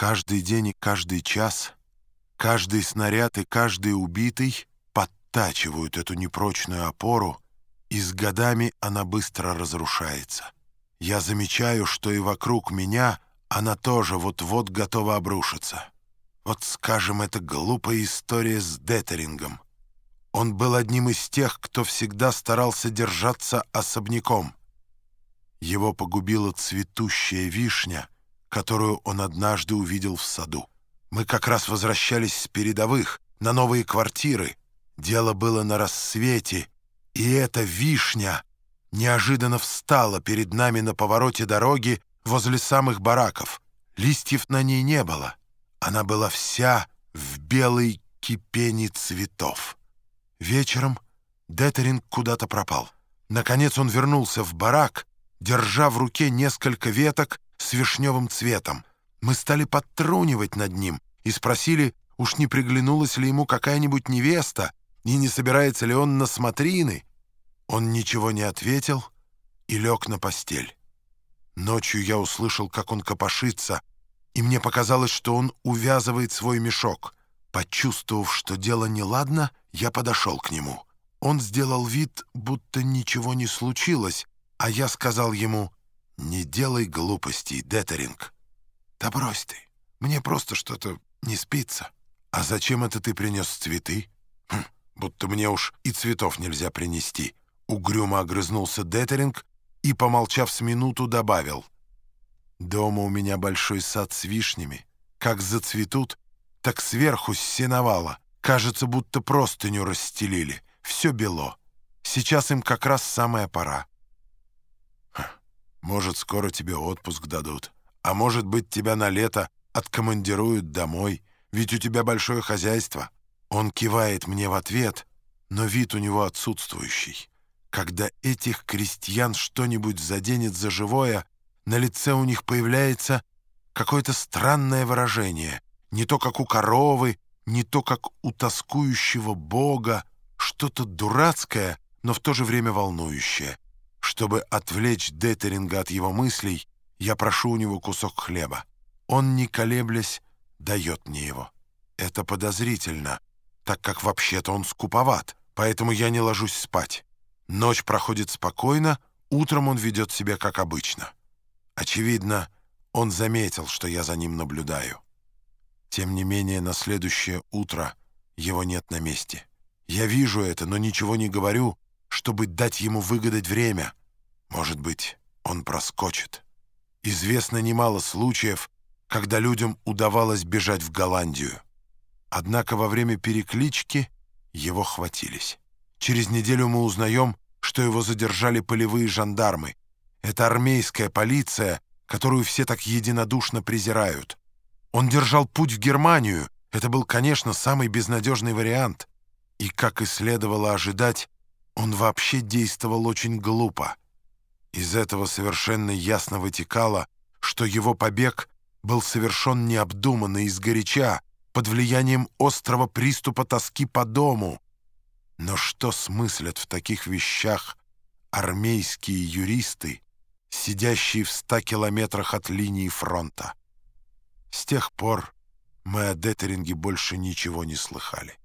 Каждый день и каждый час, каждый снаряд и каждый убитый подтачивают эту непрочную опору, и с годами она быстро разрушается. Я замечаю, что и вокруг меня она тоже вот-вот готова обрушиться. Вот, скажем, эта глупая история с Детерингом. Он был одним из тех, кто всегда старался держаться особняком. Его погубила цветущая вишня, которую он однажды увидел в саду. Мы как раз возвращались с передовых на новые квартиры. Дело было на рассвете, и эта вишня неожиданно встала перед нами на повороте дороги возле самых бараков. Листьев на ней не было. Она была вся в белой кипени цветов. Вечером Детеринг куда-то пропал. Наконец он вернулся в барак, держа в руке несколько веток с вишневым цветом. Мы стали подтрунивать над ним и спросили, уж не приглянулась ли ему какая-нибудь невеста и не собирается ли он на смотрины. Он ничего не ответил и лег на постель. Ночью я услышал, как он копошится, и мне показалось, что он увязывает свой мешок. Почувствовав, что дело неладно, я подошел к нему. Он сделал вид, будто ничего не случилось, а я сказал ему, «Не делай глупостей, Детеринг». «Да брось ты, мне просто что-то не спится». «А зачем это ты принес цветы?» хм, «Будто мне уж и цветов нельзя принести». Угрюмо огрызнулся Детеринг и, помолчав с минуту, добавил, «Дома у меня большой сад с вишнями. Как зацветут, так сверху сеновало. Кажется, будто простыню расстелили. Все бело. Сейчас им как раз самая пора. Может, скоро тебе отпуск дадут. А может быть, тебя на лето откомандируют домой, ведь у тебя большое хозяйство. Он кивает мне в ответ, но вид у него отсутствующий. Когда этих крестьян что-нибудь заденет за живое, на лице у них появляется какое-то странное выражение, не то как у коровы, не то как у тоскующего бога, что-то дурацкое, но в то же время волнующее. Чтобы отвлечь Детеринга от его мыслей, я прошу у него кусок хлеба. Он, не колеблясь, дает мне его. Это подозрительно, так как вообще-то он скуповат, поэтому я не ложусь спать. Ночь проходит спокойно, утром он ведет себя как обычно. Очевидно, он заметил, что я за ним наблюдаю. Тем не менее, на следующее утро его нет на месте. Я вижу это, но ничего не говорю, чтобы дать ему выгадать время. Может быть, он проскочит. Известно немало случаев, когда людям удавалось бежать в Голландию. Однако во время переклички его хватились. Через неделю мы узнаем, что его задержали полевые жандармы. Это армейская полиция, которую все так единодушно презирают. Он держал путь в Германию. Это был, конечно, самый безнадежный вариант. И, как и следовало ожидать, он вообще действовал очень глупо. Из этого совершенно ясно вытекало, что его побег был совершен необдуманно и сгоряча, под влиянием острого приступа тоски по дому. Но что смыслят в таких вещах армейские юристы, сидящие в ста километрах от линии фронта? С тех пор мы о Детеринге больше ничего не слыхали.